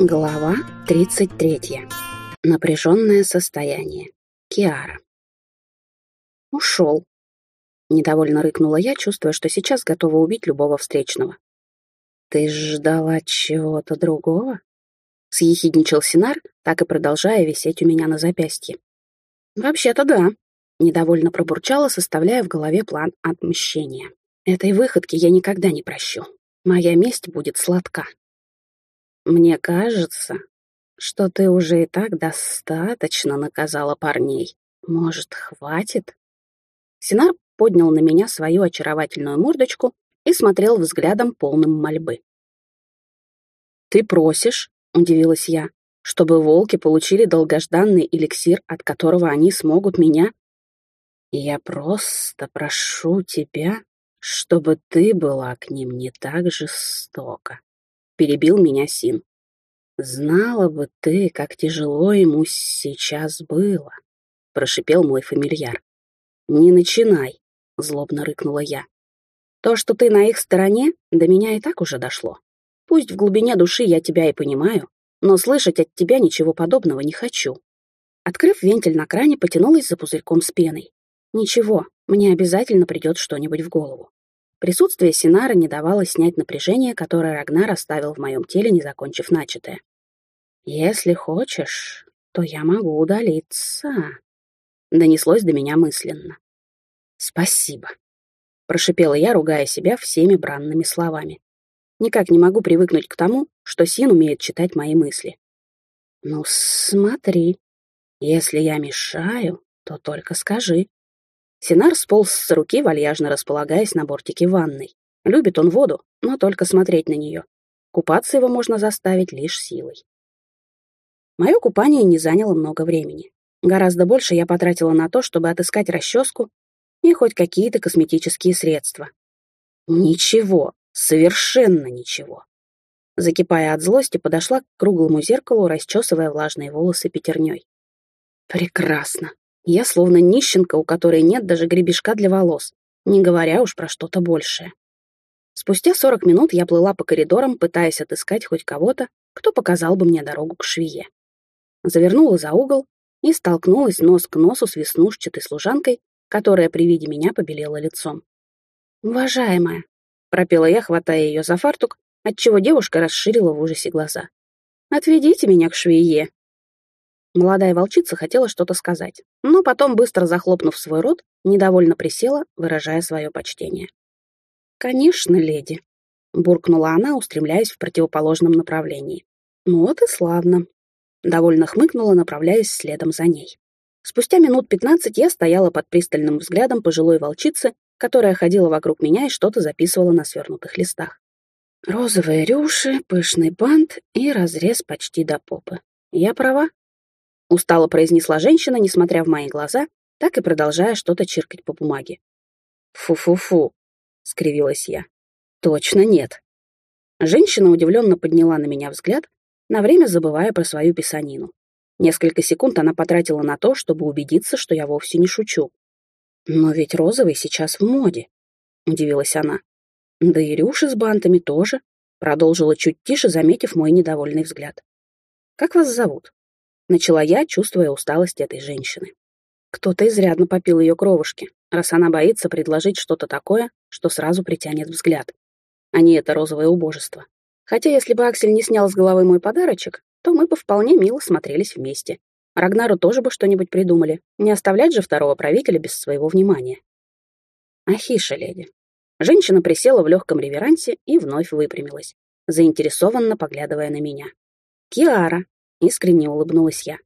Глава 33. Напряженное состояние. Киара. Ушел. Недовольно рыкнула я, чувствуя, что сейчас готова убить любого встречного. «Ты ждала чего-то другого?» Съехидничал Синар, так и продолжая висеть у меня на запястье. «Вообще-то да», — недовольно пробурчала, составляя в голове план отмщения. «Этой выходки я никогда не прощу. Моя месть будет сладка». «Мне кажется, что ты уже и так достаточно наказала парней. Может, хватит?» Синар поднял на меня свою очаровательную мордочку и смотрел взглядом полным мольбы. «Ты просишь, — удивилась я, — чтобы волки получили долгожданный эликсир, от которого они смогут меня? Я просто прошу тебя, чтобы ты была к ним не так жестока», — перебил меня Син. «Знала бы ты, как тяжело ему сейчас было», — прошипел мой фамильяр. «Не начинай», — злобно рыкнула я. «То, что ты на их стороне, до меня и так уже дошло. Пусть в глубине души я тебя и понимаю, но слышать от тебя ничего подобного не хочу». Открыв вентиль на кране, потянулась за пузырьком с пеной. «Ничего, мне обязательно придет что-нибудь в голову». Присутствие Синара не давало снять напряжение, которое Рагнар оставил в моем теле, не закончив начатое. «Если хочешь, то я могу удалиться», — донеслось до меня мысленно. «Спасибо», — прошипела я, ругая себя всеми бранными словами. Никак не могу привыкнуть к тому, что Син умеет читать мои мысли. «Ну, смотри, если я мешаю, то только скажи». Синар сполз с руки, вальяжно располагаясь на бортике ванной. Любит он воду, но только смотреть на нее. Купаться его можно заставить лишь силой. Мое купание не заняло много времени. Гораздо больше я потратила на то, чтобы отыскать расческу и хоть какие-то косметические средства. Ничего, совершенно ничего. Закипая от злости, подошла к круглому зеркалу, расчесывая влажные волосы пятерней. Прекрасно. Я словно нищенка, у которой нет даже гребешка для волос, не говоря уж про что-то большее. Спустя сорок минут я плыла по коридорам, пытаясь отыскать хоть кого-то, кто показал бы мне дорогу к швее завернула за угол и столкнулась нос к носу с веснушчатой служанкой, которая при виде меня побелела лицом. «Уважаемая», — пропела я, хватая ее за фартук, отчего девушка расширила в ужасе глаза. «Отведите меня к швее». Молодая волчица хотела что-то сказать, но потом, быстро захлопнув свой рот, недовольно присела, выражая свое почтение. «Конечно, леди», — буркнула она, устремляясь в противоположном направлении. «Ну вот и славно. Довольно хмыкнула, направляясь следом за ней. Спустя минут пятнадцать я стояла под пристальным взглядом пожилой волчицы, которая ходила вокруг меня и что-то записывала на свернутых листах. Розовые рюши, пышный бант и разрез почти до попы. Я права? Устало произнесла женщина, несмотря в мои глаза, так и продолжая что-то чиркать по бумаге. «Фу-фу-фу», — скривилась я. «Точно нет». Женщина удивленно подняла на меня взгляд, на время забывая про свою писанину. Несколько секунд она потратила на то, чтобы убедиться, что я вовсе не шучу. «Но ведь розовый сейчас в моде», — удивилась она. «Да и рюши с бантами тоже», — продолжила чуть тише, заметив мой недовольный взгляд. «Как вас зовут?» — начала я, чувствуя усталость этой женщины. Кто-то изрядно попил ее кровушки, раз она боится предложить что-то такое, что сразу притянет взгляд, а не это розовое убожество. Хотя если бы Аксель не снял с головы мой подарочек, то мы бы вполне мило смотрелись вместе. Рагнару тоже бы что-нибудь придумали. Не оставлять же второго правителя без своего внимания. Ахиша, леди. Женщина присела в легком реверансе и вновь выпрямилась, заинтересованно поглядывая на меня. «Киара», — искренне улыбнулась я.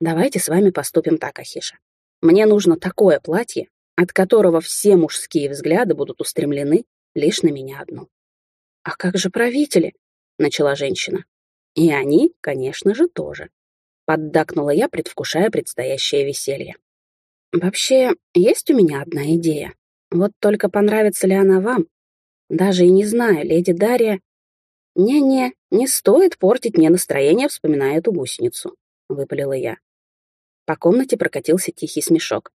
«Давайте с вами поступим так, Ахиша. Мне нужно такое платье, от которого все мужские взгляды будут устремлены лишь на меня одну. «А как же правители?» — начала женщина. «И они, конечно же, тоже», — поддакнула я, предвкушая предстоящее веселье. «Вообще, есть у меня одна идея. Вот только понравится ли она вам? Даже и не знаю, леди Дарья...» «Не-не, не стоит портить мне настроение, вспоминая эту гусеницу», — выпалила я. По комнате прокатился тихий смешок.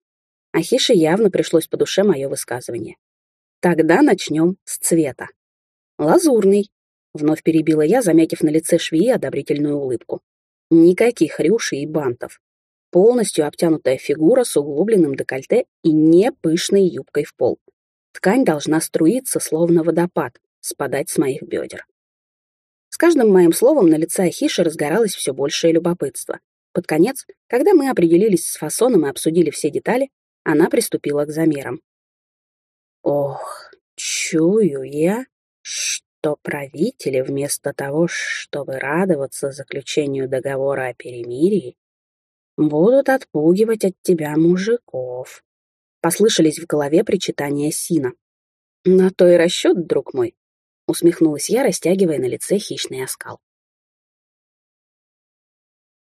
Ахише явно пришлось по душе мое высказывание. «Тогда начнем с цвета». Лазурный. Вновь перебила я, заметив на лице швеи одобрительную улыбку. Никаких рюшей и бантов. Полностью обтянутая фигура с углубленным декольте и не пышной юбкой в пол. Ткань должна струиться, словно водопад, спадать с моих бедер. Каждым моим словом на лице Ахиши разгоралось все большее любопытство. Под конец, когда мы определились с фасоном и обсудили все детали, она приступила к замерам. Ох, чую я, что правители вместо того, чтобы радоваться заключению договора о перемирии, будут отпугивать от тебя мужиков. Послышались в голове причитания Сина. На то и расчет, друг мой, усмехнулась я, растягивая на лице хищный оскал.